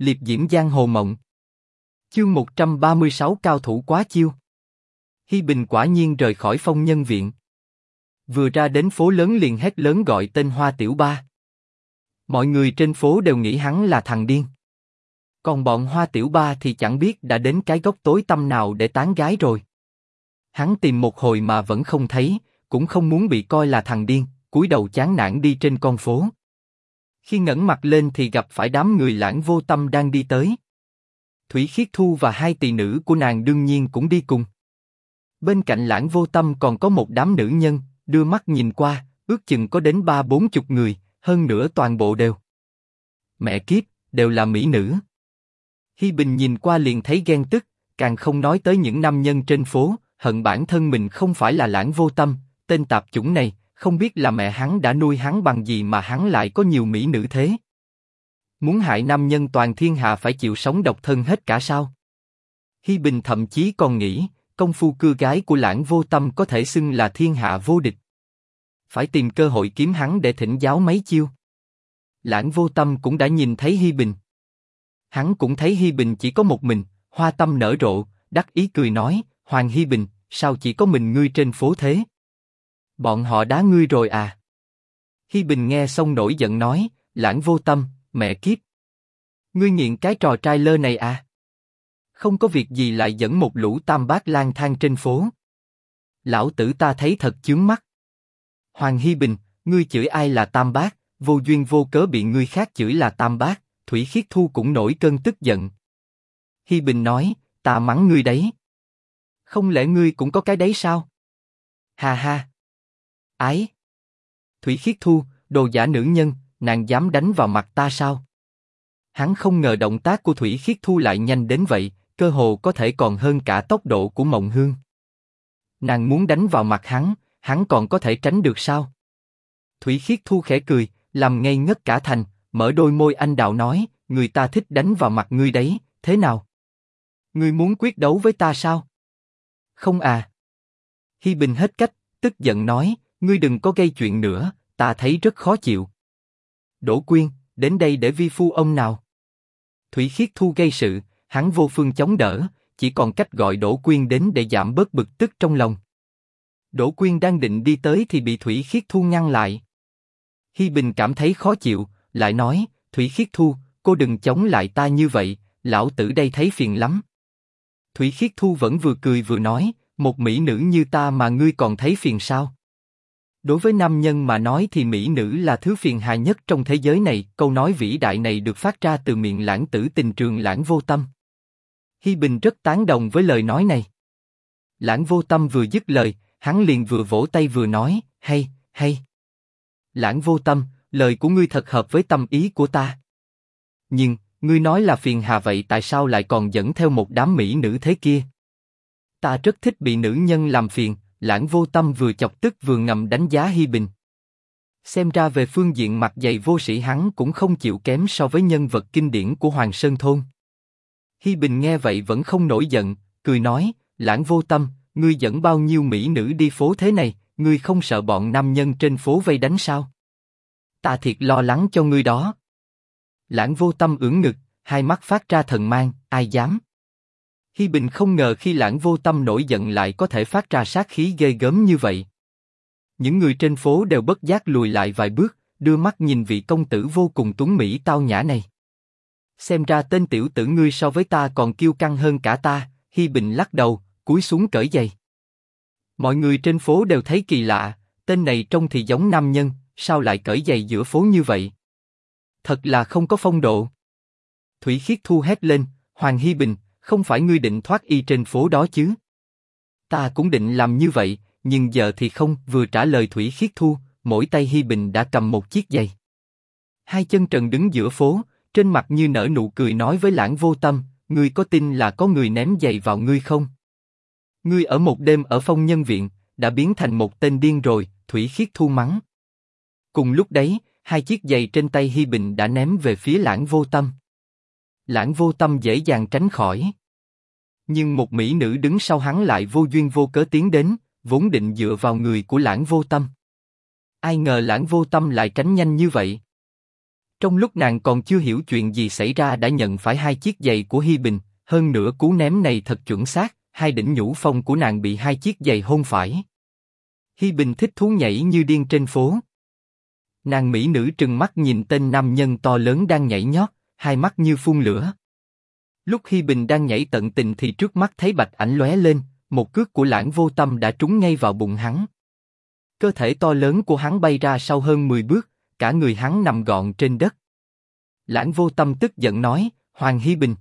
liệp diễm giang hồ mộng. Chương 136 cao thủ quá chiêu. Hi Bình quả nhiên rời khỏi phong nhân viện. Vừa ra đến phố lớn liền hét lớn gọi tên Hoa Tiểu Ba. Mọi người trên phố đều nghĩ hắn là thằng điên. Còn bọn Hoa Tiểu Ba thì chẳng biết đã đến cái góc tối tâm nào để tán gái rồi. Hắn tìm một hồi mà vẫn không thấy, cũng không muốn bị coi là thằng điên, cúi đầu chán nản đi trên con phố. Khi ngẩng mặt lên thì gặp phải đám người lãng vô tâm đang đi tới. Thủy Khiết Thu và hai tỷ nữ của nàng đương nhiên cũng đi cùng. Bên cạnh lãng vô tâm còn có một đám nữ nhân, đưa mắt nhìn qua, ước chừng có đến ba bốn chục người, hơn nữa toàn bộ đều. Mẹ kiếp, đều là mỹ nữ. Hi Bình nhìn qua liền thấy ghen tức, càng không nói tới những nam nhân trên phố, hận bản thân mình không phải là lãng vô tâm, tên tạp chủng này, không biết là mẹ hắn đã nuôi hắn bằng gì mà hắn lại có nhiều mỹ nữ thế. Muốn hại nam nhân toàn thiên hạ phải chịu sống độc thân hết cả sao? Hi Bình thậm chí còn nghĩ, công phu cưa gái của lãng vô tâm có thể xưng là thiên hạ vô địch. Phải tìm cơ hội kiếm hắn để thỉnh giáo mấy chiêu. Lãng vô tâm cũng đã nhìn thấy Hi Bình. Hắn cũng thấy Hi Bình chỉ có một mình, hoa tâm nở rộ, đắc ý cười nói, Hoàng Hi Bình, sao chỉ có mình ngươi trên phố thế? Bọn họ đá ngươi rồi à? Hi Bình nghe xong nổi giận nói, lãng vô tâm, mẹ kiếp. Ngươi nghiện cái trò trai lơ này à? Không có việc gì lại dẫn một lũ tam bát lang thang trên phố. Lão tử ta thấy thật chướng mắt. Hoàng Hi Bình, ngươi chửi ai là tam bát, vô duyên vô cớ bị ngươi khác chửi là tam bát, Thủy Khiết Thu cũng nổi cơn tức giận. Hi Bình nói, ta mắng ngươi đấy. Không lẽ ngươi cũng có cái đấy sao? Ha ha. Ái. Thủy Khiết Thu, đồ giả nữ nhân, nàng dám đánh vào mặt ta sao? Hắn không ngờ động tác của Thủy Khiết Thu lại nhanh đến vậy, cơ hồ có thể còn hơn cả tốc độ của Mộng Hương. Nàng muốn đánh vào mặt hắn, hắn còn có thể tránh được sao? Thủy Khiết Thu khẽ cười, làm ngây ngất cả thành, mở đôi môi anh đạo nói, người ta thích đánh vào mặt ngươi đấy, thế nào? Ngươi muốn quyết đấu với ta sao? Không à. Hi Bình hết cách, tức giận nói, ngươi đừng có gây chuyện nữa, ta thấy rất khó chịu. Đỗ Quyên, đến đây để vi phu ông nào. Thủy Khiết Thu gây sự, hắn vô phương chống đỡ, chỉ còn cách gọi Đỗ Quyên đến để giảm bớt bực tức trong lòng. Đỗ Quyên đang định đi tới thì bị Thủy Khiết Thu ngăn lại. Hi Bình cảm thấy khó chịu, lại nói, Thủy Khiết Thu, cô đừng chống lại ta như vậy, lão tử đây thấy phiền lắm. Thủy Khiết Thu vẫn vừa cười vừa nói, một mỹ nữ như ta mà ngươi còn thấy phiền sao? Đối với nam nhân mà nói thì mỹ nữ là thứ phiền hà nhất trong thế giới này. Câu nói vĩ đại này được phát ra từ miệng lãng tử tình trường lãng vô tâm. Hi Bình rất tán đồng với lời nói này. Lãng vô tâm vừa dứt lời, hắn liền vừa vỗ tay vừa nói, hay, hay. Lãng vô tâm, lời của ngươi thật hợp với tâm ý của ta. Nhưng, ngươi nói là phiền hà vậy tại sao lại còn dẫn theo một đám mỹ nữ thế kia? Ta rất thích bị nữ nhân làm phiền, lãng vô tâm vừa chọc tức vừa ngầm đánh giá Hi Bình. Xem ra về phương diện mặt dày vô sĩ hắn cũng không chịu kém so với nhân vật kinh điển của Hoàng Sơn Thôn. Hi Bình nghe vậy vẫn không nổi giận, cười nói, lãng vô tâm, ngươi dẫn bao nhiêu mỹ nữ đi phố thế này, ngươi không sợ bọn nam nhân trên phố vây đánh sao? Ta thiệt lo lắng cho ngươi đó. Lãng vô tâm ưỡn ngực, hai mắt phát ra thần mang, ai dám? Hi Bình không ngờ khi lãng vô tâm nổi giận lại có thể phát ra sát khí ghê gớm như vậy. Những người trên phố đều bất giác lùi lại vài bước, đưa mắt nhìn vị công tử vô cùng tuấn mỹ tao nhã này. Xem ra tên tiểu tử ngươi so với ta còn kiêu căng hơn cả ta. Hi Bình lắc đầu, cúi xuống cởi giày. Mọi người trên phố đều thấy kỳ lạ, tên này trông thì giống nam nhân, sao lại cởi giày giữa phố như vậy? Thật là không có phong độ. Thủy Khiết Thu hét lên, Hoàng Hi Bình, không phải ngươi định thoát y trên phố đó chứ? Ta cũng định làm như vậy, nhưng giờ thì không. Vừa trả lời Thủy Khiết Thu, mỗi tay Hi Bình đã cầm một chiếc giày. Hai chân trần đứng giữa phố, trên mặt như nở nụ cười nói với Lãng Vô Tâm, ngươi có tin là có người ném giày vào ngươi không? Ngươi ở một đêm ở phong nhân viện đã biến thành một tên điên rồi. Thủy Khiết Thu mắng. Cùng lúc đấy, hai chiếc giày trên tay Hi Bình đã ném về phía Lãng Vô Tâm. Lãng Vô Tâm dễ dàng tránh khỏi. Nhưng một mỹ nữ đứng sau hắn lại vô duyên vô cớ tiến đến, vốn định dựa vào người của Lãng Vô Tâm. Ai ngờ Lãng Vô Tâm lại tránh nhanh như vậy. Trong lúc nàng còn chưa hiểu chuyện gì xảy ra đã nhận phải hai chiếc giày của Hi Bình, hơn nữa cú ném này thật chuẩn xác, hai đỉnh nhũ phong của nàng bị hai chiếc giày hôn phải. Hi Bình thích thú nhảy như điên trên phố. Nàng mỹ nữ trừng mắt nhìn tên nam nhân to lớn đang nhảy nhót, hai mắt như phun lửa. Lúc Hi Bình đang nhảy tận tình thì trước mắt thấy bạch ảnh lóe lên, một cước của lãng vô tâm đã trúng ngay vào bụng hắn. Cơ thể to lớn của hắn bay ra sau hơn 10 bước, cả người hắn nằm gọn trên đất. Lãng vô tâm tức giận nói, Hoàng Hi Bình.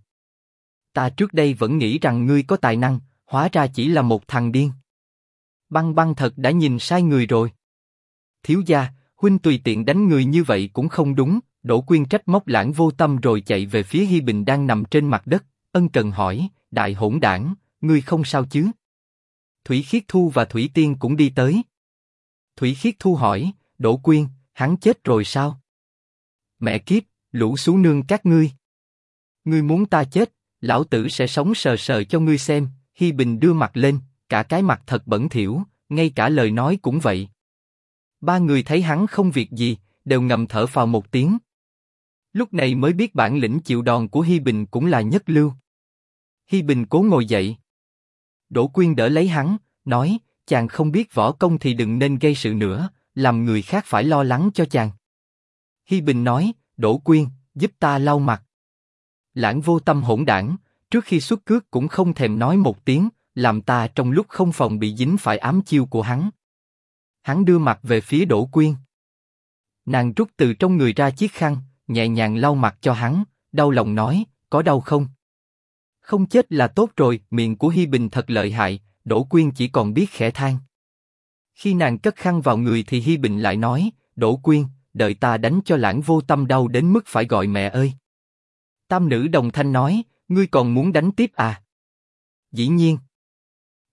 Ta trước đây vẫn nghĩ rằng ngươi có tài năng, hóa ra chỉ là một thằng điên. Băng băng thật đã nhìn sai người rồi. Thiếu gia, huynh tùy tiện đánh người như vậy cũng không đúng. Đỗ Quyên trách móc lãng vô tâm rồi chạy về phía Hi Bình đang nằm trên mặt đất, ân cần hỏi, đại hỗn đảng, ngươi không sao chứ? Thủy Khiết Thu và Thủy Tiên cũng đi tới. Thủy Khiết Thu hỏi, Đỗ Quyên, hắn chết rồi sao? Mẹ kiếp, lũ xú nương các ngươi. Ngươi muốn ta chết, lão tử sẽ sống sờ sờ cho ngươi xem. Hi Bình đưa mặt lên, cả cái mặt thật bẩn thỉu, ngay cả lời nói cũng vậy. Ba người thấy hắn không việc gì, đều ngầm thở phào một tiếng. Lúc này mới biết bản lĩnh chịu đòn của Hi Bình cũng là nhất lưu. Hi Bình cố ngồi dậy. Đỗ Quyên đỡ lấy hắn, nói, chàng không biết võ công thì đừng nên gây sự nữa, làm người khác phải lo lắng cho chàng. Hi Bình nói, Đỗ Quyên, giúp ta lau mặt. Lãng vô tâm hỗn đảng, trước khi xuất cước cũng không thèm nói một tiếng, làm ta trong lúc không phòng bị dính phải ám chiêu của hắn. Hắn đưa mặt về phía Đỗ Quyên. Nàng rút từ trong người ra chiếc khăn, nhẹ nhàng lau mặt cho hắn, đau lòng nói, có đau không? Không chết là tốt rồi, miệng của Hi Bình thật lợi hại, Đỗ Quyên chỉ còn biết khẽ than. Khi nàng cất khăn vào người thì Hi Bình lại nói, Đỗ Quyên, đợi ta đánh cho lãng vô tâm đau đến mức phải gọi mẹ ơi. Tam nữ đồng thanh nói, ngươi còn muốn đánh tiếp à? Dĩ nhiên.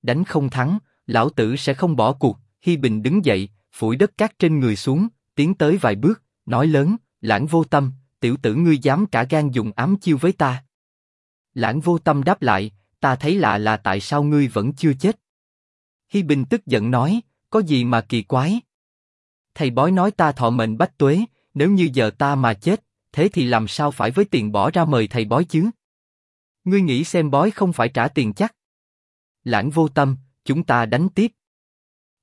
Đánh không thắng, lão tử sẽ không bỏ cuộc. Hi Bình đứng dậy, phủi đất cát trên người xuống, tiến tới vài bước, nói lớn, lãng vô tâm, tiểu tử ngươi dám cả gan dùng ám chiêu với ta. Lãng vô tâm đáp lại, ta thấy lạ là tại sao ngươi vẫn chưa chết. Hi Bình tức giận nói, có gì mà kỳ quái? Thầy bói nói ta thọ mệnh bách tuế, nếu như giờ ta mà chết, thế thì làm sao phải với tiền bỏ ra mời thầy bói chứ? Ngươi nghĩ xem bói không phải trả tiền chắc? Lãng vô tâm, chúng ta đánh tiếp.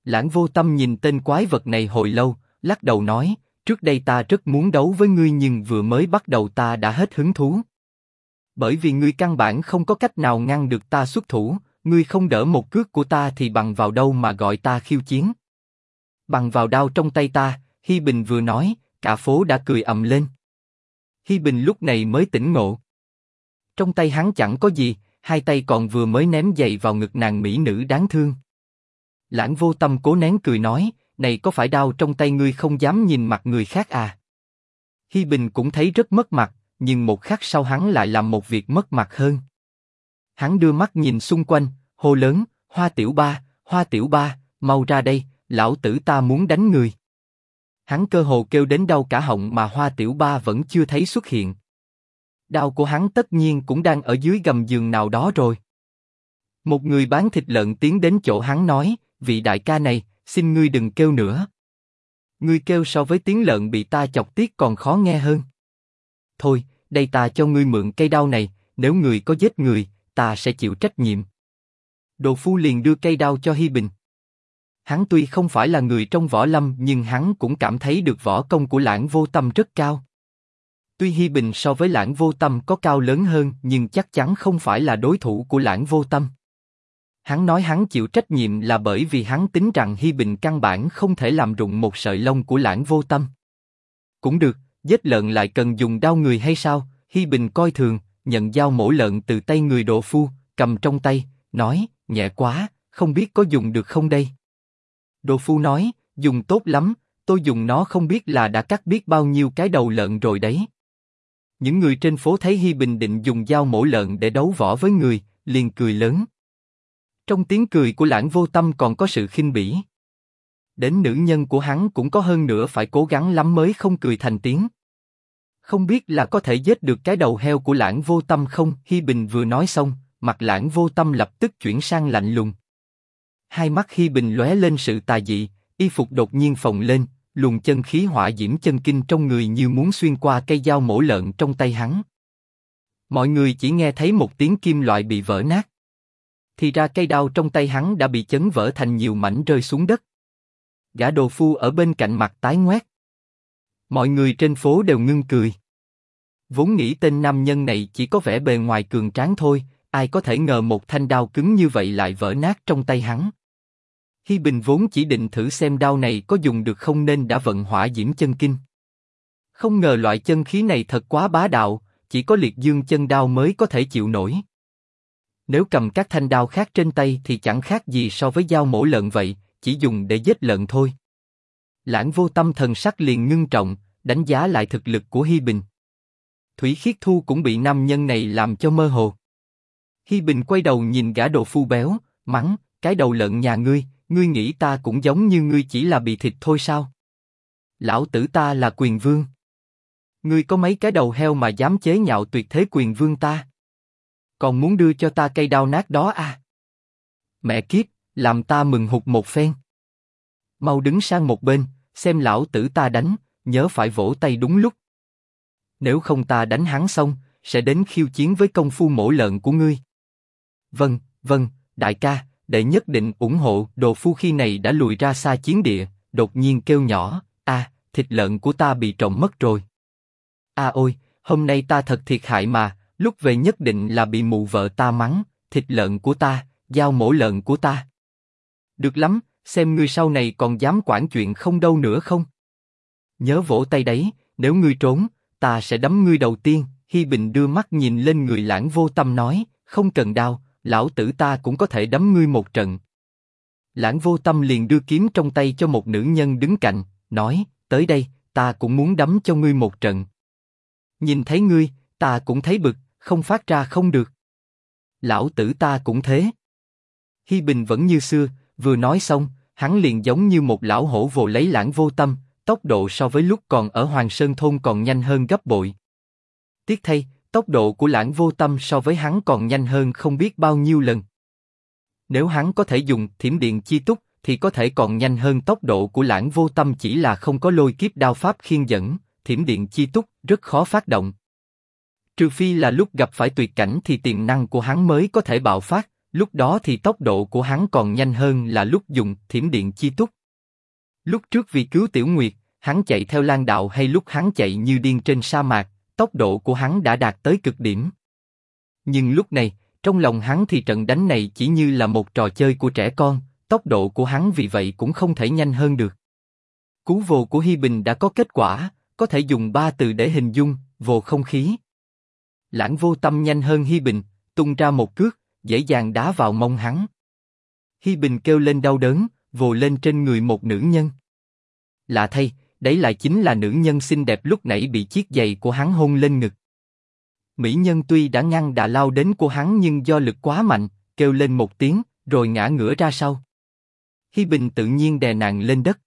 Lãng vô tâm nhìn tên quái vật này hồi lâu, lắc đầu nói, trước đây ta rất muốn đấu với ngươi nhưng vừa mới bắt đầu ta đã hết hứng thú. Bởi vì ngươi căn bản không có cách nào ngăn được ta xuất thủ, ngươi không đỡ một cước của ta thì bằng vào đâu mà gọi ta khiêu chiến. Bằng vào đao trong tay ta, Hi Bình vừa nói, cả phố đã cười ầm lên. Hi Bình lúc này mới tỉnh ngộ. Trong tay hắn chẳng có gì, hai tay còn vừa mới ném giày vào ngực nàng mỹ nữ đáng thương. Lãng vô tâm cố nén cười nói, này có phải đau trong tay ngươi không dám nhìn mặt người khác à? Hi Bình cũng thấy rất mất mặt, nhưng một khắc sau hắn lại làm một việc mất mặt hơn. Hắn đưa mắt nhìn xung quanh, hô lớn, Hoa Tiểu Ba, Hoa Tiểu Ba, mau ra đây, lão tử ta muốn đánh người. Hắn cơ hồ kêu đến đau cả họng mà Hoa Tiểu Ba vẫn chưa thấy xuất hiện. Đau của hắn tất nhiên cũng đang ở dưới gầm giường nào đó rồi. Một người bán thịt lợn tiến đến chỗ hắn nói, vị đại ca này, xin ngươi đừng kêu nữa. Ngươi kêu so với tiếng lợn bị ta chọc tiết còn khó nghe hơn. Thôi, đây ta cho ngươi mượn cây đao này, nếu người có giết người, ta sẽ chịu trách nhiệm. Đồ phu liền đưa cây đao cho Hi Bình. Hắn tuy không phải là người trong võ lâm nhưng hắn cũng cảm thấy được võ công của lãng vô tâm rất cao. Tuy Hi Bình so với lãng vô tâm có cao lớn hơn nhưng chắc chắn không phải là đối thủ của lãng vô tâm. Hắn nói hắn chịu trách nhiệm là bởi vì hắn tính rằng Hi Bình căn bản không thể làm rụng một sợi lông của lãng vô tâm. Cũng được, giết lợn lại cần dùng đao người hay sao? Hi Bình coi thường, nhận dao mổ lợn từ tay người độ phu, cầm trong tay, nói, nhẹ quá, không biết có dùng được không đây? Đồ phu nói, dùng tốt lắm, tôi dùng nó không biết là đã cắt biết bao nhiêu cái đầu lợn rồi đấy. Những người trên phố thấy Hi Bình định dùng dao mổ lợn để đấu võ với người, liền cười lớn. Trong tiếng cười của lãng vô tâm còn có sự khinh bỉ. Đến nữ nhân của hắn cũng có hơn nữa phải cố gắng lắm mới không cười thành tiếng. Không biết là có thể giết được cái đầu heo của lãng vô tâm không? Hi Bình vừa nói xong, mặt lãng vô tâm lập tức chuyển sang lạnh lùng. Hai mắt Hi Bình lóe lên sự tà dị, y phục đột nhiên phồng lên, luồng chân khí hỏa diễm chân kinh trong người như muốn xuyên qua cây dao mổ lợn trong tay hắn. Mọi người chỉ nghe thấy một tiếng kim loại bị vỡ nát. Thì ra cây đao trong tay hắn đã bị chấn vỡ thành nhiều mảnh rơi xuống đất. Gã đồ phu ở bên cạnh mặt tái ngoét. Mọi người trên phố đều ngưng cười. Vốn nghĩ tên nam nhân này chỉ có vẻ bề ngoài cường tráng thôi, ai có thể ngờ một thanh đao cứng như vậy lại vỡ nát trong tay hắn. Hi Bình vốn chỉ định thử xem đao này có dùng được không nên đã vận hỏa diễm chân kinh. Không ngờ loại chân khí này thật quá bá đạo, chỉ có liệt dương chân đao mới có thể chịu nổi. Nếu cầm các thanh đao khác trên tay thì chẳng khác gì so với dao mổ lợn vậy, chỉ dùng để giết lợn thôi. Lãng vô tâm thần sắc liền ngưng trọng, đánh giá lại thực lực của Hi Bình. Thủy Khiết Thu cũng bị nam nhân này làm cho mơ hồ. Hi Bình quay đầu nhìn gã đồ phu béo, mắng, cái đầu lợn nhà ngươi, ngươi nghĩ ta cũng giống như ngươi chỉ là bị thịt thôi sao? Lão tử ta là quyền vương. Ngươi có mấy cái đầu heo mà dám chế nhạo tuyệt thế quyền vương ta? Còn muốn đưa cho ta cây đao nát đó à? Mẹ kiếp, làm ta mừng hụt một phen. Mau đứng sang một bên, xem lão tử ta đánh, nhớ phải vỗ tay đúng lúc. Nếu không ta đánh hắn xong, sẽ đến khiêu chiến với công phu mổ lợn của ngươi. Vâng, vâng, đại ca, đệ nhất định ủng hộ. Đồ phu khi này đã lùi ra xa chiến địa, đột nhiên kêu nhỏ, a, thịt lợn của ta bị trộm mất rồi. A ôi, hôm nay ta thật thiệt hại mà, lúc về nhất định là bị mụ vợ ta mắng, thịt lợn của ta, dao mổ lợn của ta. Được lắm, xem ngươi sau này còn dám quản chuyện không đâu nữa không? Nhớ vỗ tay đấy, nếu ngươi trốn, ta sẽ đấm ngươi đầu tiên. Hi Bình đưa mắt nhìn lên người lãng vô tâm nói, không cần đau, lão tử ta cũng có thể đấm ngươi một trận. Lãng vô tâm liền đưa kiếm trong tay cho một nữ nhân đứng cạnh, nói, tới đây, ta cũng muốn đấm cho ngươi một trận. Nhìn thấy ngươi, ta cũng thấy bực, không phát ra không được. Lão tử ta cũng thế. Hi Bình vẫn như xưa, vừa nói xong, hắn liền giống như một lão hổ vồ lấy lãng vô tâm, tốc độ so với lúc còn ở Hoàng Sơn thôn còn nhanh hơn gấp bội. Tiếc thay, tốc độ của lãng vô tâm so với hắn còn nhanh hơn không biết bao nhiêu lần. Nếu hắn có thể dùng thiểm điện chi túc, thì có thể còn nhanh hơn tốc độ của lãng vô tâm chỉ là không có lôi kiếp đao pháp khiên dẫn, thiểm điện chi túc rất khó phát động. Trừ phi là lúc gặp phải tuyệt cảnh thì tiềm năng của hắn mới có thể bạo phát, lúc đó thì tốc độ của hắn còn nhanh hơn là lúc dùng thiểm điện chi túc. Lúc trước vì cứu Tiểu Nguyệt, hắn chạy theo lan đạo hay lúc hắn chạy như điên trên sa mạc, tốc độ của hắn đã đạt tới cực điểm. Nhưng lúc này, trong lòng hắn thì trận đánh này chỉ như là một trò chơi của trẻ con, tốc độ của hắn vì vậy cũng không thể nhanh hơn được. Cú vồ của Hi Bình đã có kết quả, có thể dùng ba từ để hình dung, vồ không khí. Lãng vô tâm nhanh hơn Hi Bình, tung ra một cước, dễ dàng đá vào mông hắn. Hi Bình kêu lên đau đớn, vồ lên trên người một nữ nhân. Lạ thay, đấy lại chính là nữ nhân xinh đẹp lúc nãy bị chiếc giày của hắn hôn lên ngực. Mỹ nhân tuy đã ngăn đã lao đến của hắn nhưng do lực quá mạnh, kêu lên một tiếng, rồi ngã ngửa ra sau. Hi Bình tự nhiên đè nàng lên đất.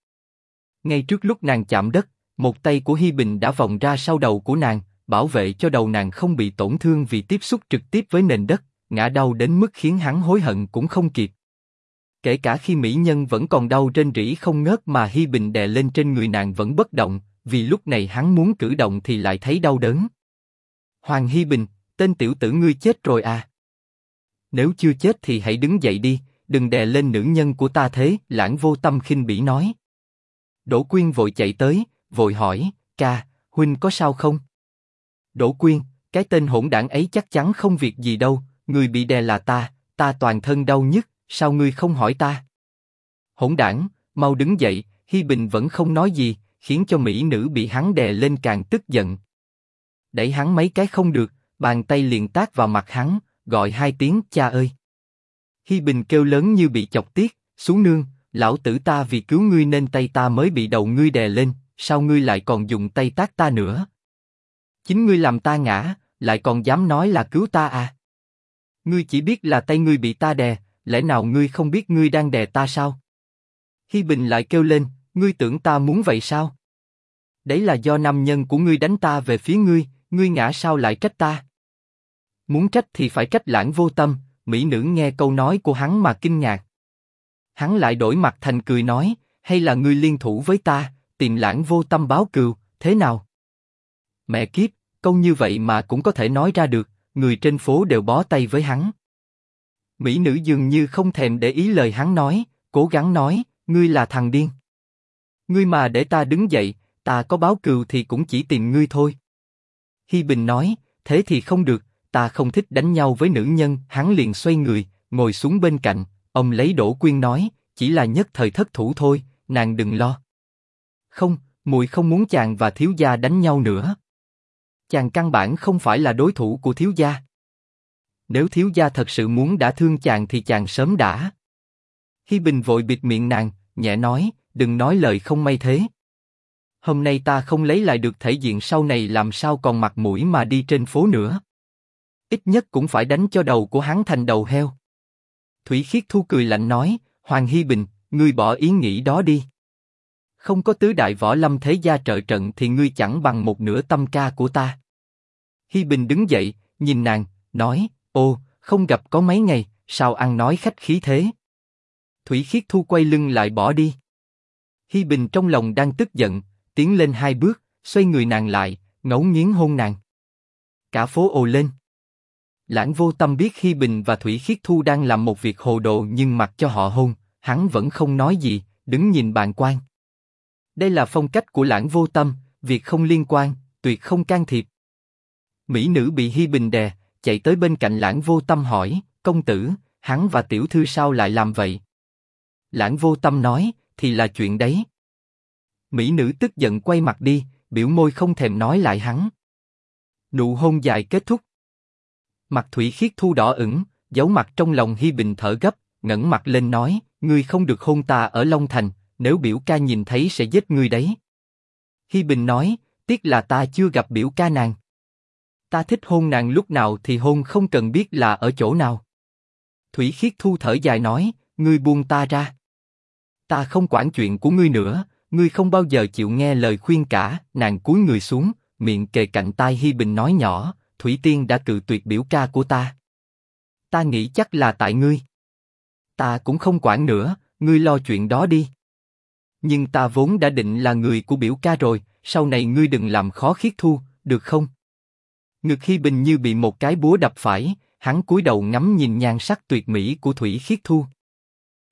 Ngay trước lúc nàng chạm đất, một tay của Hi Bình đã vòng ra sau đầu của nàng, bảo vệ cho đầu nàng không bị tổn thương vì tiếp xúc trực tiếp với nền đất, ngã đau đến mức khiến hắn hối hận cũng không kịp. Kể cả khi mỹ nhân vẫn còn đau trên rỉ không ngớt mà Hi Bình đè lên trên người nàng vẫn bất động, vì lúc này hắn muốn cử động thì lại thấy đau đớn. Hoàng Hi Bình, tên tiểu tử ngươi chết rồi à? Nếu chưa chết thì hãy đứng dậy đi, đừng đè lên nữ nhân của ta thế. Lãng vô tâm khinh bỉ nói. Đỗ Quyên vội chạy tới, vội hỏi, ca, huynh có sao không? Đỗ Quyên, cái tên hỗn đảng ấy chắc chắn không việc gì đâu, người bị đè là ta, ta toàn thân đau nhức, sao ngươi không hỏi ta? Hỗn đảng, mau đứng dậy, Hi Bình vẫn không nói gì, khiến cho mỹ nữ bị hắn đè lên càng tức giận. Đẩy hắn mấy cái không được, bàn tay liền tác vào mặt hắn, gọi hai tiếng cha ơi. Hi Bình kêu lớn như bị chọc tiết, xuống nương, lão tử ta vì cứu ngươi nên tay ta mới bị đầu ngươi đè lên, sao ngươi lại còn dùng tay tác ta nữa? Chính ngươi làm ta ngã, lại còn dám nói là cứu ta à? Ngươi chỉ biết là tay ngươi bị ta đè, lẽ nào ngươi không biết ngươi đang đè ta sao? Hi Bình lại kêu lên, ngươi tưởng ta muốn vậy sao? Đấy là do nam nhân của ngươi đánh ta về phía ngươi, ngươi ngã sao lại trách ta? Muốn trách thì phải trách lãng vô tâm, mỹ nữ nghe câu nói của hắn mà kinh ngạc. Hắn lại đổi mặt thành cười nói, hay là ngươi liên thủ với ta, tìm lãng vô tâm báo cừu, thế nào? Mẹ kiếp, câu như vậy mà cũng có thể nói ra được, người trên phố đều bó tay với hắn. Mỹ nữ dường như không thèm để ý lời hắn nói, cố gắng nói, ngươi là thằng điên. Ngươi mà để ta đứng dậy, ta có báo cừu thì cũng chỉ tìm ngươi thôi. Hi Bình nói, thế thì không được, ta không thích đánh nhau với nữ nhân. Hắn liền xoay người, ngồi xuống bên cạnh, ông lấy đổ quyên nói, chỉ là nhất thời thất thủ thôi, nàng đừng lo. Không, muội không muốn chàng và thiếu gia đánh nhau nữa. Chàng căn bản không phải là đối thủ của thiếu gia. Nếu thiếu gia thật sự muốn đã thương chàng thì chàng sớm đã. Hi Bình vội bịt miệng nàng, nhẹ nói, đừng nói lời không may thế. Hôm nay ta không lấy lại được thể diện sau này làm sao còn mặt mũi mà đi trên phố nữa. Ít nhất cũng phải đánh cho đầu của hắn thành đầu heo. Thủy Khiết Thu cười lạnh nói, Hoàng Hi Bình, ngươi bỏ ý nghĩ đó đi. Không có tứ đại võ lâm thế gia trợ trận thì ngươi chẳng bằng một nửa tâm ca của ta. Hi Bình đứng dậy, nhìn nàng, nói, ô, không gặp có mấy ngày, sao ăn nói khách khí thế? Thủy Khiết Thu quay lưng lại bỏ đi. Hi Bình trong lòng đang tức giận, tiến lên hai bước, xoay người nàng lại, ngấu nghiến hôn nàng. Cả phố ồ lên. Lãng vô tâm biết Hi Bình và Thủy Khiết Thu đang làm một việc hồ đồ nhưng mặc cho họ hôn, hắn vẫn không nói gì, đứng nhìn bàn quan. Đây là phong cách của lãng vô tâm, việc không liên quan, tuyệt không can thiệp. Mỹ nữ bị Hi Bình đè, chạy tới bên cạnh lãng vô tâm hỏi, công tử, hắn và tiểu thư sao lại làm vậy? Lãng vô tâm nói, thì là chuyện đấy. Mỹ nữ tức giận quay mặt đi, biểu môi không thèm nói lại hắn. Nụ hôn dài kết thúc. Mặt thủy khiết thu đỏ ửng, giấu mặt trong lòng Hi Bình thở gấp, ngẩng mặt lên nói, ngươi không được hôn ta ở Long Thành, nếu biểu ca nhìn thấy sẽ giết ngươi đấy. Hi Bình nói, tiếc là ta chưa gặp biểu ca nàng. Ta thích hôn nàng lúc nào thì hôn không cần biết là ở chỗ nào. Thủy Khiết Thu thở dài nói, ngươi buông ta ra. Ta không quản chuyện của ngươi nữa, ngươi không bao giờ chịu nghe lời khuyên cả. Nàng cúi người xuống, miệng kề cạnh tai Hi Bình nói nhỏ, Thủy Tiên đã cự tuyệt biểu ca của ta. Ta nghĩ chắc là tại ngươi. Ta cũng không quản nữa, ngươi lo chuyện đó đi. Nhưng ta vốn đã định là người của biểu ca rồi, sau này ngươi đừng làm khó khiết thu, được không? Ngực Hi Bình như bị một cái búa đập phải, hắn cúi đầu ngắm nhìn nhan sắc tuyệt mỹ của Thủy Khiết Thu.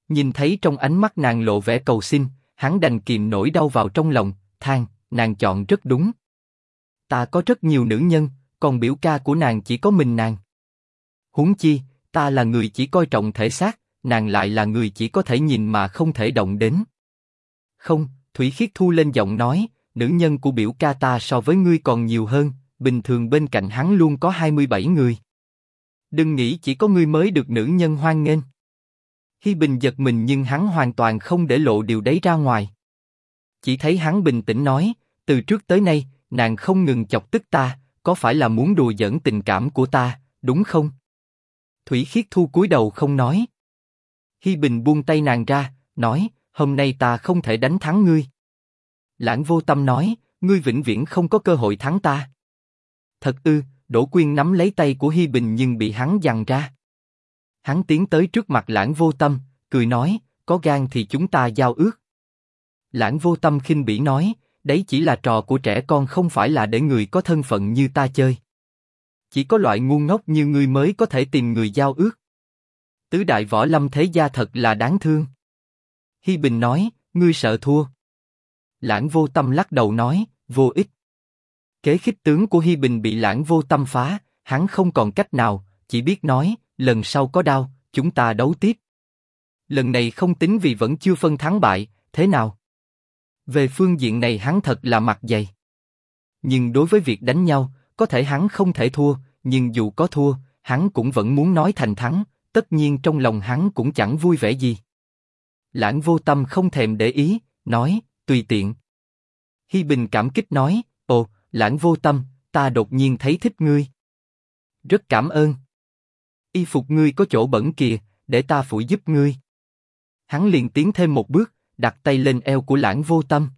Nhìn thấy trong ánh mắt nàng lộ vẻ cầu xin, hắn đành kìm nỗi đau vào trong lòng, than, nàng chọn rất đúng. Ta có rất nhiều nữ nhân, còn biểu ca của nàng chỉ có mình nàng. Huống chi, ta là người chỉ coi trọng thể xác, nàng lại là người chỉ có thể nhìn mà không thể động đến. Không, Thủy Khiết thu lên giọng nói, nữ nhân của biểu ca ta so với ngươi còn nhiều hơn, bình thường bên cạnh hắn luôn có 27 người. Đừng nghĩ chỉ có ngươi mới được nữ nhân hoan nghênh. Hi Bình giật mình nhưng hắn hoàn toàn không để lộ điều đấy ra ngoài. Chỉ thấy hắn bình tĩnh nói, từ trước tới nay, nàng không ngừng chọc tức ta, có phải là muốn đùa giỡn tình cảm của ta, đúng không? Thủy Khiết Thu cúi đầu không nói. Hi Bình buông tay nàng ra, nói, hôm nay ta không thể đánh thắng ngươi. Lãng vô tâm nói, ngươi vĩnh viễn không có cơ hội thắng ta. Thật ư, Đỗ Quyên nắm lấy tay của Hi Bình nhưng bị hắn giằng ra. Hắn tiến tới trước mặt Lãng Vô Tâm, cười nói, có gan thì chúng ta giao ước. Lãng Vô Tâm khinh bỉ nói, đấy chỉ là trò của trẻ con không phải là để người có thân phận như ta chơi. Chỉ có loại ngu ngốc như ngươi mới có thể tìm người giao ước. Tứ đại võ lâm thế gia thật là đáng thương. Hi Bình nói, ngươi sợ thua. Lãng Vô Tâm lắc đầu nói, vô ích. Kế khích tướng của Hi Bình bị Lãng Vô Tâm phá, hắn không còn cách nào, chỉ biết nói, lần sau có đau, chúng ta đấu tiếp. Lần này không tính vì vẫn chưa phân thắng bại, thế nào? Về phương diện này hắn thật là mặt dày. Nhưng đối với việc đánh nhau, có thể hắn không thể thua, nhưng dù có thua, hắn cũng vẫn muốn nói thành thắng, tất nhiên trong lòng hắn cũng chẳng vui vẻ gì. Lãng vô tâm không thèm để ý, nói, tùy tiện. Hi Bình cảm kích nói, ồ, lãng vô tâm, ta đột nhiên thấy thích ngươi. Rất cảm ơn. Y phục ngươi có chỗ bẩn kìa, để ta phủi giúp ngươi. Hắn liền tiến thêm một bước, đặt tay lên eo của lãng vô tâm.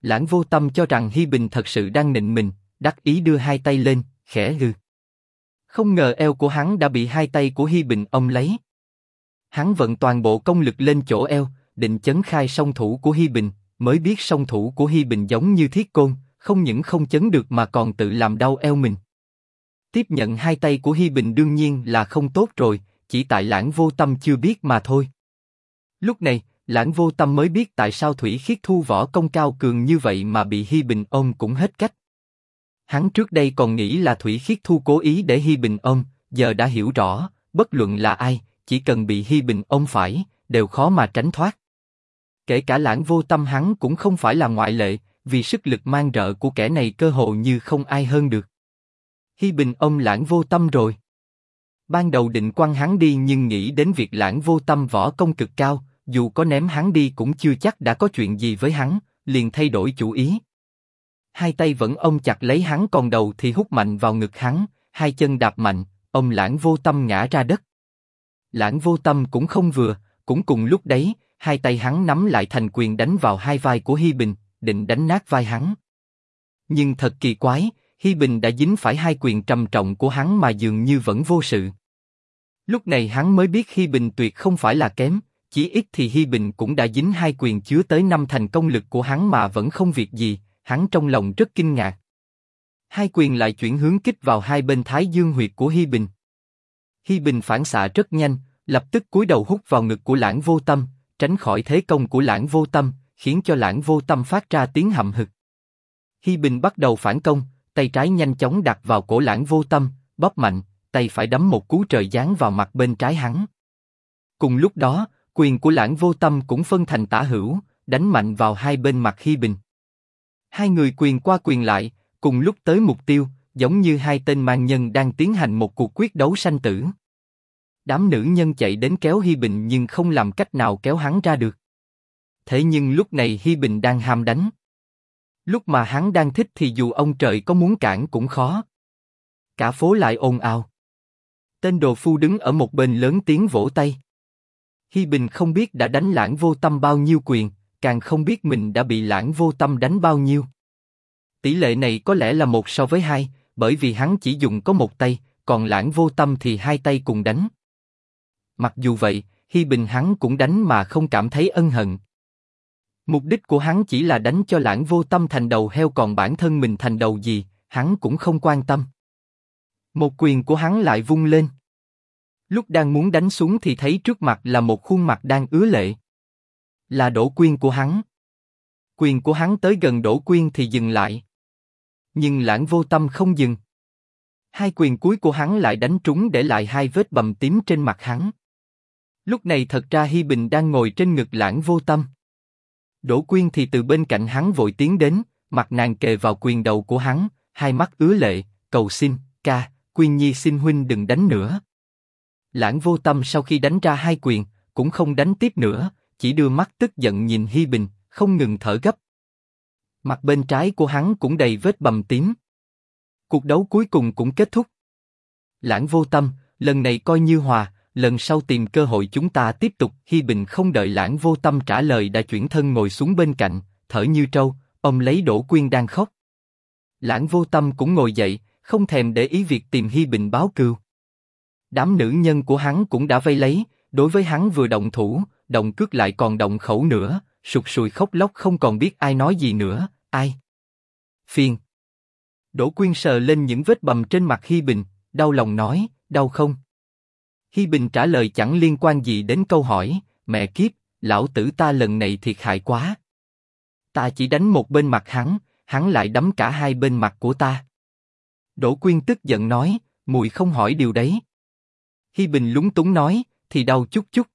Lãng vô tâm cho rằng Hi Bình thật sự đang nịnh mình, đắc ý đưa hai tay lên, khẽ gừ. Không ngờ eo của hắn đã bị hai tay của Hi Bình ôm lấy. Hắn vận toàn bộ công lực lên chỗ eo, định chấn khai song thủ của Hi Bình, mới biết song thủ của Hi Bình giống như thiết côn, không những không chấn được mà còn tự làm đau eo mình. Tiếp nhận hai tay của Hi Bình đương nhiên là không tốt rồi, chỉ tại lãng vô tâm chưa biết mà thôi. Lúc này, lãng vô tâm mới biết tại sao Thủy Khiết Thu võ công cao cường như vậy mà bị Hi Bình ôm cũng hết cách. Hắn trước đây còn nghĩ là Thủy Khiết Thu cố ý để Hi Bình ôm, giờ đã hiểu rõ, bất luận là ai, chỉ cần bị Hi Bình ôm phải, đều khó mà tránh thoát. Kể cả lãng vô tâm hắn cũng không phải là ngoại lệ, vì sức lực mang rợ của kẻ này cơ hồ như không ai hơn được. Hi Bình ôm lãng vô tâm rồi. Ban đầu định quăng hắn đi nhưng nghĩ đến việc lãng vô tâm võ công cực cao, dù có ném hắn đi cũng chưa chắc đã có chuyện gì với hắn, liền thay đổi chủ ý. Hai tay vẫn ôm chặt lấy hắn còn đầu thì hút mạnh vào ngực hắn, hai chân đạp mạnh, ông lãng vô tâm ngã ra đất. Lãng vô tâm cũng không vừa, cũng cùng lúc đấy, hai tay hắn nắm lại thành quyền đánh vào hai vai của Hi Bình, định đánh nát vai hắn. Nhưng thật kỳ quái, Hi Bình đã dính phải hai quyền trầm trọng của hắn mà dường như vẫn vô sự. Lúc này hắn mới biết Hi Bình tuyệt không phải là kém, chỉ ít thì Hi Bình cũng đã dính hai quyền chứa tới năm thành công lực của hắn mà vẫn không việc gì, hắn trong lòng rất kinh ngạc. Hai quyền lại chuyển hướng kích vào hai bên thái dương huyệt của Hi Bình. Hi Bình phản xạ rất nhanh, lập tức cúi đầu hút vào ngực của Lãng Vô Tâm, tránh khỏi thế công của Lãng Vô Tâm, khiến cho Lãng Vô Tâm phát ra tiếng hậm hực. Hi Bình bắt đầu phản công, tay trái nhanh chóng đặt vào cổ Lãng Vô Tâm, bóp mạnh, tay phải đấm một cú trời giáng vào mặt bên trái hắn. Cùng lúc đó, quyền của Lãng Vô Tâm cũng phân thành tả hữu, đánh mạnh vào hai bên mặt Hi Bình. Hai người quyền qua quyền lại, cùng lúc tới mục tiêu, giống như hai tên mang nhân đang tiến hành một cuộc quyết đấu sanh tử. Đám nữ nhân chạy đến kéo Hi Bình nhưng không làm cách nào kéo hắn ra được. Thế nhưng lúc này Hi Bình đang ham đánh. Lúc mà hắn đang thích thì dù ông trời có muốn cản cũng khó. Cả phố lại ồn ào. Tên đồ phu đứng ở một bên lớn tiếng vỗ tay. Hi Bình không biết đã đánh lãng vô tâm bao nhiêu quyền, càng không biết mình đã bị lãng vô tâm đánh bao nhiêu. Tỷ lệ này có lẽ là một so với hai, bởi vì hắn chỉ dùng có một tay, còn lãng vô tâm thì hai tay cùng đánh. Mặc dù vậy, Hi Bình hắn cũng đánh mà không cảm thấy ân hận. Mục đích của hắn chỉ là đánh cho lãng vô tâm thành đầu heo còn bản thân mình thành đầu gì, hắn cũng không quan tâm. Một quyền của hắn lại vung lên. Lúc đang muốn đánh xuống thì thấy trước mặt là một khuôn mặt đang ứa lệ. Là đổ Quyên của hắn. Quyền của hắn tới gần đổ Quyên thì dừng lại. Nhưng lãng vô tâm không dừng. Hai quyền cuối của hắn lại đánh trúng để lại hai vết bầm tím trên mặt hắn. Lúc này thật ra Hi Bình đang ngồi trên ngực lãng vô tâm. Đỗ Quyên thì từ bên cạnh hắn vội tiến đến, mặt nàng kề vào quyền đầu của hắn, hai mắt ứa lệ, cầu xin, ca, Quyên Nhi xin huynh đừng đánh nữa. Lãng vô tâm sau khi đánh ra hai quyền, cũng không đánh tiếp nữa, chỉ đưa mắt tức giận nhìn Hi Bình, không ngừng thở gấp. Mặt bên trái của hắn cũng đầy vết bầm tím. Cuộc đấu cuối cùng cũng kết thúc. Lãng vô tâm, lần này coi như hòa, lần sau tìm cơ hội chúng ta tiếp tục. Hi Bình không đợi Lãng vô tâm trả lời đã chuyển thân ngồi xuống bên cạnh, thở như trâu, ông lấy Đỗ Quyên đang khóc. Lãng vô tâm cũng ngồi dậy, không thèm để ý việc tìm Hi Bình báo cừu. Đám nữ nhân của hắn cũng đã vây lấy, đối với hắn vừa động thủ, động cước lại còn động khẩu nữa, sụt sùi khóc lóc không còn biết ai nói gì nữa, ai. Phiền. Đỗ Quyên sờ lên những vết bầm trên mặt Hi Bình, đau lòng nói, đau không? Hi Bình trả lời chẳng liên quan gì đến câu hỏi, mẹ kiếp, lão tử ta lần này thiệt hại quá. Ta chỉ đánh một bên mặt hắn, hắn lại đấm cả hai bên mặt của ta. Đỗ Quyên tức giận nói, mùi không hỏi điều đấy. Hi Bình lúng túng nói, thì đau chút chút.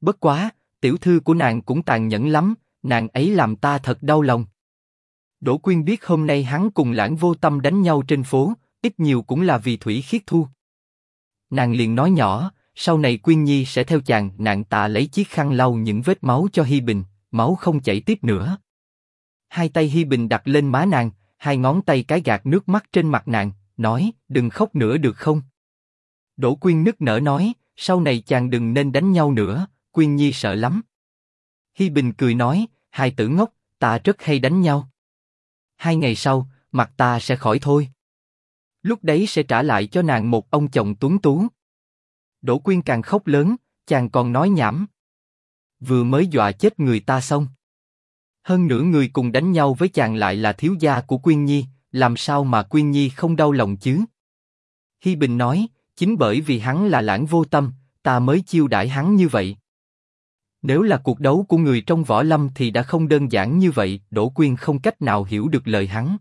Bất quá, tiểu thư của nàng cũng tàn nhẫn lắm, nàng ấy làm ta thật đau lòng. Đỗ Quyên biết hôm nay hắn cùng lãng vô tâm đánh nhau trên phố, ít nhiều cũng là vì Thủy Khiết Thu. Nàng liền nói nhỏ, sau này Quyên Nhi sẽ theo chàng, nàng tạ lấy chiếc khăn lau những vết máu cho Hi Bình, máu không chảy tiếp nữa. Hai tay Hi Bình đặt lên má nàng, hai ngón tay cái gạt nước mắt trên mặt nàng, nói, đừng khóc nữa được không? Đỗ Quyên nức nở nói, sau này chàng đừng nên đánh nhau nữa, Quyên Nhi sợ lắm. Hi Bình cười nói, hai tử ngốc, ta rất hay đánh nhau. Hai ngày sau, mặt ta sẽ khỏi thôi. Lúc đấy sẽ trả lại cho nàng một ông chồng tuấn tú. Đỗ Quyên càng khóc lớn, chàng còn nói nhảm. Vừa mới dọa chết người ta xong. Hơn nữa người cùng đánh nhau với chàng lại là thiếu gia của Quyên Nhi, làm sao mà Quyên Nhi không đau lòng chứ? Hi Bình nói, chính bởi vì hắn là lãng vô tâm, ta mới chiêu đãi hắn như vậy. Nếu là cuộc đấu của người trong võ lâm thì đã không đơn giản như vậy, Đỗ Quyên không cách nào hiểu được lời hắn.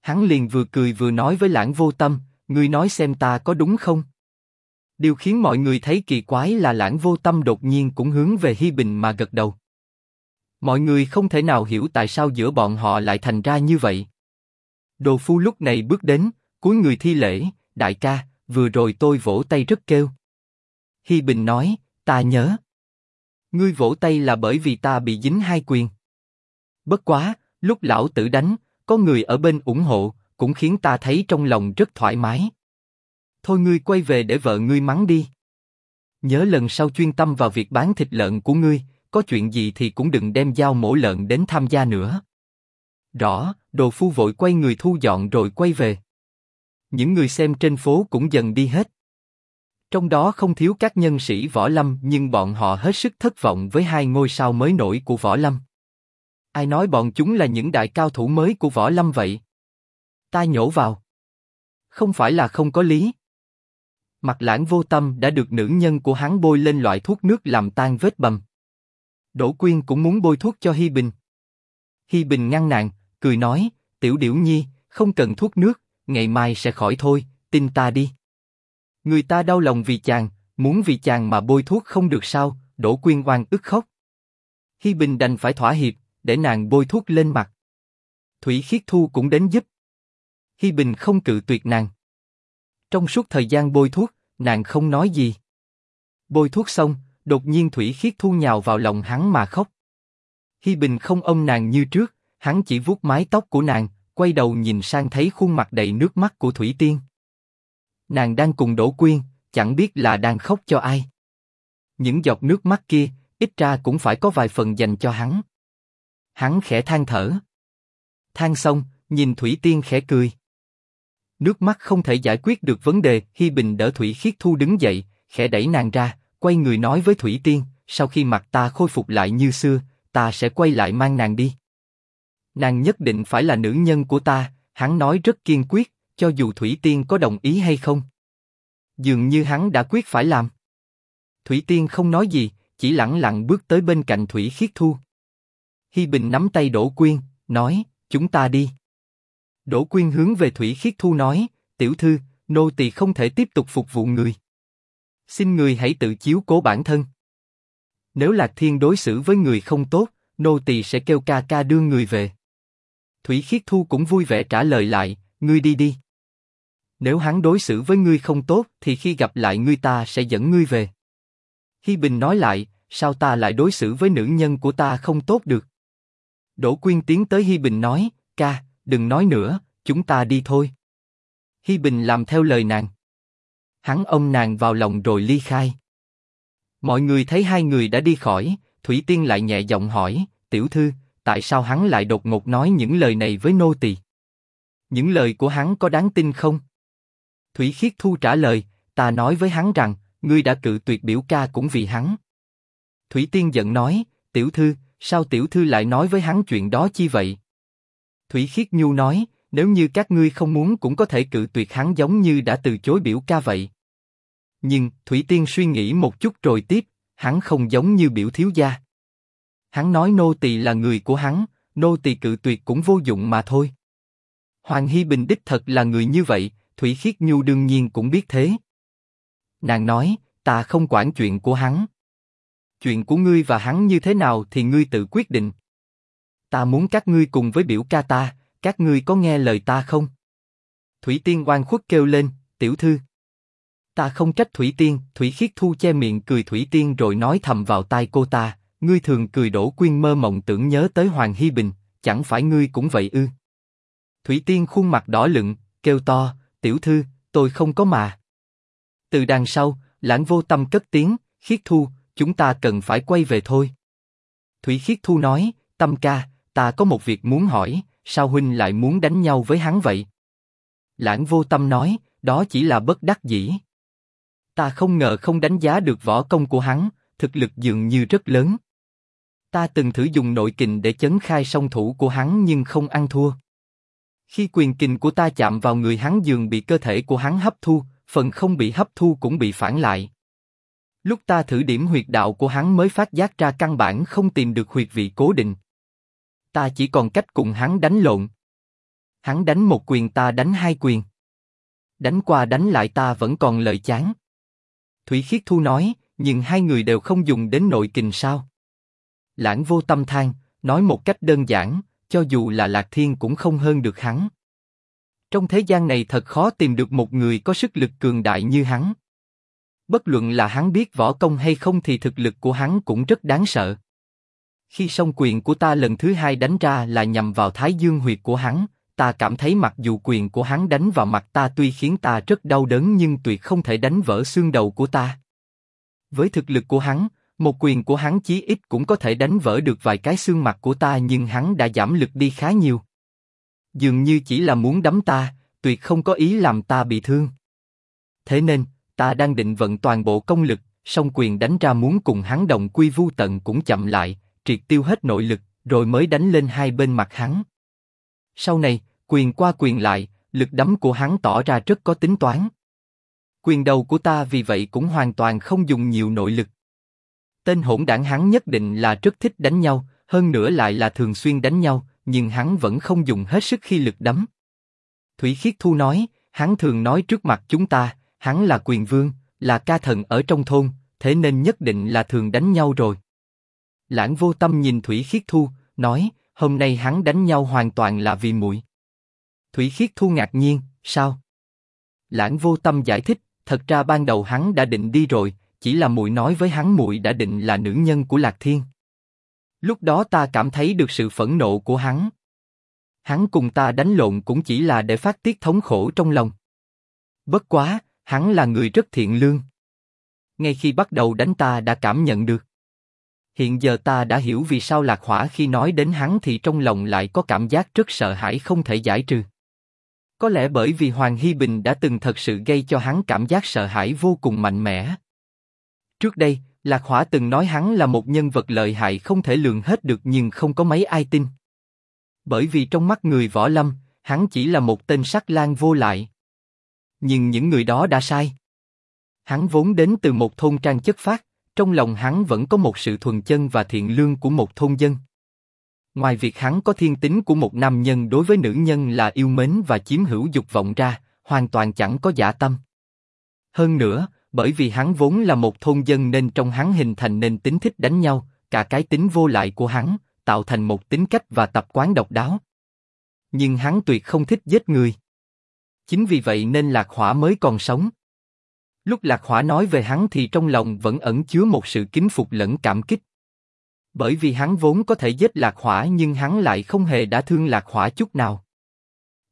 Hắn liền vừa cười vừa nói với lãng vô tâm, ngươi nói xem ta có đúng không? Điều khiến mọi người thấy kỳ quái là lãng vô tâm đột nhiên cũng hướng về Hi Bình mà gật đầu. Mọi người không thể nào hiểu tại sao giữa bọn họ lại thành ra như vậy. Đồ phu lúc này bước đến, cúi người thi lễ, đại ca, vừa rồi tôi vỗ tay rất kêu. Hi Bình nói, ta nhớ. Ngươi vỗ tay là bởi vì ta bị dính hai quyền. Bất quá, lúc lão tử đánh, có người ở bên ủng hộ, cũng khiến ta thấy trong lòng rất thoải mái. Thôi ngươi quay về để vợ ngươi mắng đi. Nhớ lần sau chuyên tâm vào việc bán thịt lợn của ngươi, có chuyện gì thì cũng đừng đem dao mổ lợn đến tham gia nữa. Rõ, đồ phu vội quay người thu dọn rồi quay về. Những người xem trên phố cũng dần đi hết. Trong đó không thiếu các nhân sĩ võ lâm nhưng bọn họ hết sức thất vọng với hai ngôi sao mới nổi của võ lâm. Ai nói bọn chúng là những đại cao thủ mới của võ lâm vậy? Ta nhổ vào. Không phải là không có lý. Mặt lãng vô tâm đã được nữ nhân của hắn bôi lên loại thuốc nước làm tan vết bầm. Đỗ Quyên cũng muốn bôi thuốc cho Hi Bình. Hi Bình ngăn nàng, cười nói, tiểu điểu nhi, không cần thuốc nước, ngày mai sẽ khỏi thôi, tin ta đi. Người ta đau lòng vì chàng, muốn vì chàng mà bôi thuốc không được sao? Đỗ Quyên oan ức khóc. Hi Bình đành phải thỏa hiệp, để nàng bôi thuốc lên mặt. Thủy Khiết Thu cũng đến giúp. Hi Bình không cự tuyệt nàng. Trong suốt thời gian bôi thuốc, nàng không nói gì. Bôi thuốc xong, đột nhiên Thủy Khiết Thu nhào vào lòng hắn mà khóc. Hi Bình không ôm nàng như trước, hắn chỉ vuốt mái tóc của nàng, quay đầu nhìn sang thấy khuôn mặt đầy nước mắt của Thủy Tiên. Nàng đang cùng Đỗ Quyên, chẳng biết là đang khóc cho ai. Những giọt nước mắt kia, ít ra cũng phải có vài phần dành cho hắn. Hắn khẽ than thở. Than xong, nhìn Thủy Tiên khẽ cười. Nước mắt không thể giải quyết được vấn đề, Hi Bình đỡ Thủy Khiết Thu đứng dậy, khẽ đẩy nàng ra, quay người nói với Thủy Tiên, sau khi mặt ta khôi phục lại như xưa, ta sẽ quay lại mang nàng đi. Nàng nhất định phải là nữ nhân của ta, hắn nói rất kiên quyết, cho dù Thủy Tiên có đồng ý hay không. Dường như hắn đã quyết phải làm. Thủy Tiên không nói gì, chỉ lặng lặng bước tới bên cạnh Thủy Khiết Thu. Hi Bình nắm tay Đỗ Quyên, nói, chúng ta đi. Đỗ Quyên hướng về Thủy Khiết Thu nói, tiểu thư, nô tỳ không thể tiếp tục phục vụ người. Xin người hãy tự chiếu cố bản thân. Nếu Lạc Thiên đối xử với người không tốt, nô tỳ sẽ kêu ca ca đưa người về. Thủy Khiết Thu cũng vui vẻ trả lời lại, ngươi đi đi. Nếu hắn đối xử với ngươi không tốt, thì khi gặp lại ngươi ta sẽ dẫn ngươi về. Hi Bình nói lại, sao ta lại đối xử với nữ nhân của ta không tốt được? Đỗ Quyên tiến tới Hi Bình nói, ca, đừng nói nữa, chúng ta đi thôi. Hi Bình làm theo lời nàng. Hắn ôm nàng vào lòng rồi ly khai. Mọi người thấy hai người đã đi khỏi, Thủy Tiên lại nhẹ giọng hỏi, tiểu thư, tại sao hắn lại đột ngột nói những lời này với nô tỳ? Những lời của hắn có đáng tin không? Thủy Khiết Thu trả lời, ta nói với hắn rằng, ngươi đã cự tuyệt biểu ca cũng vì hắn. Thủy Tiên giận nói, tiểu thư, sao tiểu thư lại nói với hắn chuyện đó chi vậy? Thủy Khiết Nhu nói, nếu như các ngươi không muốn cũng có thể cự tuyệt hắn giống như đã từ chối biểu ca vậy. Nhưng Thủy Tiên suy nghĩ một chút rồi tiếp, hắn không giống như biểu thiếu gia. Hắn nói nô tỳ là người của hắn, nô tỳ cự tuyệt cũng vô dụng mà thôi. Hoàng Hy Bình đích thật là người như vậy, Thủy Khiết Nhu đương nhiên cũng biết thế. Nàng nói, ta không quản chuyện của hắn. Chuyện của ngươi và hắn như thế nào thì ngươi tự quyết định. Ta muốn các ngươi cùng với biểu ca ta, các ngươi có nghe lời ta không? Thủy Tiên oan khuất kêu lên, tiểu thư. Ta không trách Thủy Tiên, Thủy Khiết Thu che miệng cười Thủy Tiên rồi nói thầm vào tai cô ta, ngươi thường cười đổ quyên mơ mộng tưởng nhớ tới Hoàng Hy Bình, chẳng phải ngươi cũng vậy ư? Thủy Tiên khuôn mặt đỏ lựng, kêu to, tiểu thư, tôi không có mà. Từ đằng sau, lãng vô tâm cất tiếng, Khiết Thu, chúng ta cần phải quay về thôi. Thủy Khiết Thu nói, Tâm ca, ta có một việc muốn hỏi, sao huynh lại muốn đánh nhau với hắn vậy? Lãng vô tâm nói, đó chỉ là bất đắc dĩ. Ta không ngờ không đánh giá được võ công của hắn, thực lực dường như rất lớn. Ta từng thử dùng nội kình để chấn khai song thủ của hắn nhưng không ăn thua. Khi quyền kình của ta chạm vào người hắn dường bị cơ thể của hắn hấp thu, phần không bị hấp thu cũng bị phản lại. Lúc ta thử điểm huyệt đạo của hắn mới phát giác ra căn bản không tìm được huyệt vị cố định. Ta chỉ còn cách cùng hắn đánh lộn. Hắn đánh một quyền ta đánh hai quyền. Đánh qua đánh lại ta vẫn còn lợi chán. Thủy Khiết Thu nói, nhưng hai người đều không dùng đến nội kình sao? Lãng vô tâm than, nói một cách đơn giản, cho dù là Lạc Thiên cũng không hơn được hắn. Trong thế gian này thật khó tìm được một người có sức lực cường đại như hắn. Bất luận là hắn biết võ công hay không thì thực lực của hắn cũng rất đáng sợ. Khi song quyền của ta lần thứ hai đánh ra là nhằm vào thái dương huyệt của hắn, ta cảm thấy mặc dù quyền của hắn đánh vào mặt ta tuy khiến ta rất đau đớn nhưng tuyệt không thể đánh vỡ xương đầu của ta. Với thực lực của hắn, một quyền của hắn chí ít cũng có thể đánh vỡ được vài cái xương mặt của ta nhưng hắn đã giảm lực đi khá nhiều. Dường như chỉ là muốn đấm ta, tuyệt không có ý làm ta bị thương. Thế nên, ta đang định vận toàn bộ công lực, song quyền đánh ra muốn cùng hắn đồng quy vu tận cũng chậm lại, triệt tiêu hết nội lực, rồi mới đánh lên hai bên mặt hắn. Sau này, quyền qua quyền lại, lực đấm của hắn tỏ ra rất có tính toán. Quyền đầu của ta vì vậy cũng hoàn toàn không dùng nhiều nội lực. Tên hỗn đảng hắn nhất định là rất thích đánh nhau, hơn nữa lại là thường xuyên đánh nhau, nhưng hắn vẫn không dùng hết sức khi lực đấm. Thủy Khiết Thu nói, hắn thường nói trước mặt chúng ta, hắn là quyền vương, là ca thần ở trong thôn, thế nên nhất định là thường đánh nhau rồi. Lãng vô tâm nhìn Thủy Khiết Thu, nói, hôm nay hắn đánh nhau hoàn toàn là vì muội. Thủy Khiết Thu ngạc nhiên, sao? Lãng vô tâm giải thích, thật ra ban đầu hắn đã định đi rồi, chỉ là muội nói với hắn muội đã định là nữ nhân của Lạc Thiên. Lúc đó ta cảm thấy được sự phẫn nộ của hắn. Hắn cùng ta đánh lộn cũng chỉ là để phát tiết thống khổ trong lòng. Bất quá, hắn là người rất thiện lương. Ngay khi bắt đầu đánh ta đã cảm nhận được. Hiện giờ ta đã hiểu vì sao lạc hỏa khi nói đến hắn thì trong lòng lại có cảm giác rất sợ hãi không thể giải trừ. Có lẽ bởi vì Hoàng Hy Bình đã từng thật sự gây cho hắn cảm giác sợ hãi vô cùng mạnh mẽ. Trước đây, Lạc Hỏa từng nói hắn là một nhân vật lợi hại không thể lường hết được nhưng không có mấy ai tin. Bởi vì trong mắt người võ lâm, hắn chỉ là một tên sắc lang vô lại. Nhưng những người đó đã sai. Hắn vốn đến từ một thôn trang chất phát, trong lòng hắn vẫn có một sự thuần chân và thiện lương của một thôn dân. Ngoài việc hắn có thiên tính của một nam nhân đối với nữ nhân là yêu mến và chiếm hữu dục vọng ra, hoàn toàn chẳng có giả tâm. Hơn nữa, bởi vì hắn vốn là một thôn dân nên trong hắn hình thành nên tính thích đánh nhau, cả cái tính vô lại của hắn, tạo thành một tính cách và tập quán độc đáo. Nhưng hắn tuyệt không thích giết người. Chính vì vậy nên Lạc Hỏa mới còn sống. Lúc Lạc Hỏa nói về hắn thì trong lòng vẫn ẩn chứa một sự kính phục lẫn cảm kích. Bởi vì hắn vốn có thể giết Lạc Hỏa nhưng hắn lại không hề đã thương Lạc Hỏa chút nào.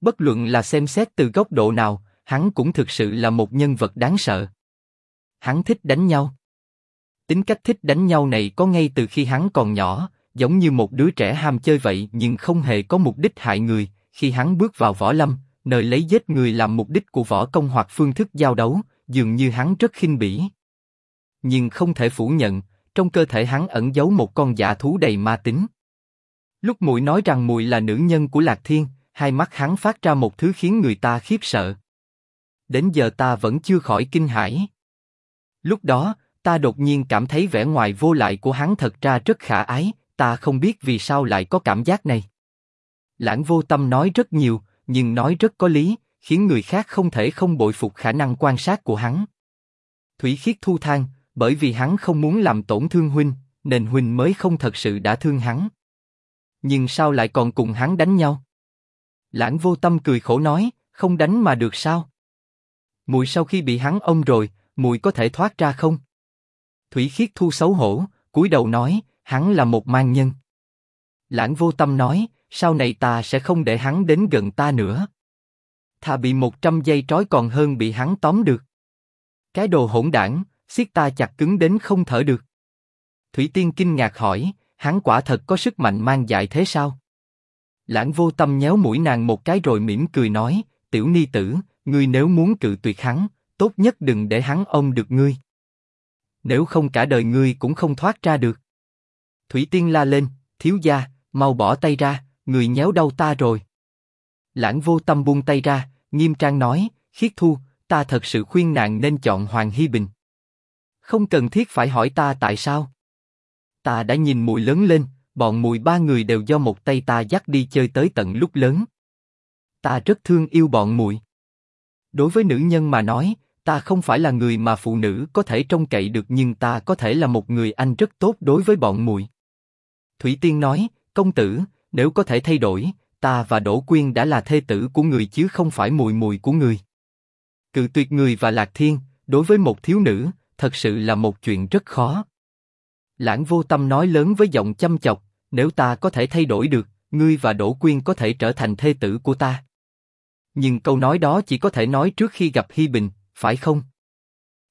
Bất luận là xem xét từ góc độ nào, hắn cũng thực sự là một nhân vật đáng sợ. Hắn thích đánh nhau. Tính cách thích đánh nhau này có ngay từ khi hắn còn nhỏ, giống như một đứa trẻ ham chơi vậy nhưng không hề có mục đích hại người. Khi hắn bước vào võ lâm, nơi lấy giết người làm mục đích của võ công hoặc phương thức giao đấu, dường như hắn rất khinh bỉ. Nhưng không thể phủ nhận, trong cơ thể hắn ẩn giấu một con giả thú đầy ma tính. Lúc mùi nói rằng mùi là nữ nhân của Lạc Thiên, hai mắt hắn phát ra một thứ khiến người ta khiếp sợ. Đến giờ ta vẫn chưa khỏi kinh hãi. Lúc đó, ta đột nhiên cảm thấy vẻ ngoài vô lại của hắn thật ra rất khả ái, ta không biết vì sao lại có cảm giác này. Lãng vô tâm nói rất nhiều, nhưng nói rất có lý, khiến người khác không thể không bội phục khả năng quan sát của hắn. Thủy Khiết thu than, bởi vì hắn không muốn làm tổn thương huynh, nên huynh mới không thật sự đã thương hắn. Nhưng sao lại còn cùng hắn đánh nhau? Lãng vô tâm cười khổ nói, không đánh mà được sao? Mùi sau khi bị hắn ôm rồi, mùi có thể thoát ra không? Thủy Khiết thu xấu hổ, cúi đầu nói, hắn là một mang nhân. Lãng vô tâm nói, sau này ta sẽ không để hắn đến gần ta nữa. Thà bị một trăm dây trói còn hơn bị hắn tóm được. Cái đồ hỗn đảng, siết ta chặt cứng đến không thở được. Thủy Tiên kinh ngạc hỏi, hắn quả thật có sức mạnh mang dại thế sao? Lãng vô tâm nhéo mũi nàng một cái rồi mỉm cười nói, tiểu ni tử, ngươi nếu muốn cự tuyệt hắn, tốt nhất đừng để hắn ôm được ngươi. Nếu không cả đời ngươi cũng không thoát ra được. Thủy Tiên la lên, thiếu gia, mau bỏ tay ra, người nhéo đau ta rồi. Lãng vô tâm buông tay ra, nghiêm trang nói, khiết thu, ta thật sự khuyên nàng nên chọn Hoàng Hy Bình. Không cần thiết phải hỏi ta tại sao. Ta đã nhìn mùi lớn lên, bọn mùi ba người đều do một tay ta dắt đi chơi tới tận lúc lớn. Ta rất thương yêu bọn mùi. Đối với nữ nhân mà nói, ta không phải là người mà phụ nữ có thể trông cậy được nhưng ta có thể là một người anh rất tốt đối với bọn muội. Thủy Tiên nói, công tử, nếu có thể thay đổi, ta và Đỗ Quyên đã là thê tử của người chứ không phải mùi mùi của người. Cự tuyệt người và lạc thiên, đối với một thiếu nữ, thật sự là một chuyện rất khó. Lãng vô tâm nói lớn với giọng chăm chọc, nếu ta có thể thay đổi được, ngươi và Đỗ Quyên có thể trở thành thê tử của ta. Nhưng câu nói đó chỉ có thể nói trước khi gặp Hi Bình, phải không?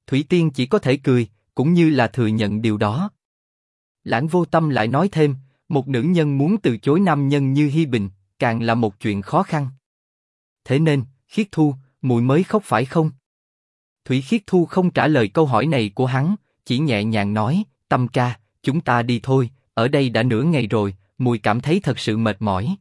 Thủy Tiên chỉ có thể cười, cũng như là thừa nhận điều đó. Lãng vô tâm lại nói thêm, một nữ nhân muốn từ chối nam nhân như Hi Bình, càng là một chuyện khó khăn. Thế nên, Khiết Thu, mùi mới khóc phải không? Thủy Khiết Thu không trả lời câu hỏi này của hắn, chỉ nhẹ nhàng nói, Tâm ca, chúng ta đi thôi, ở đây đã nửa ngày rồi, mùi cảm thấy thật sự mệt mỏi.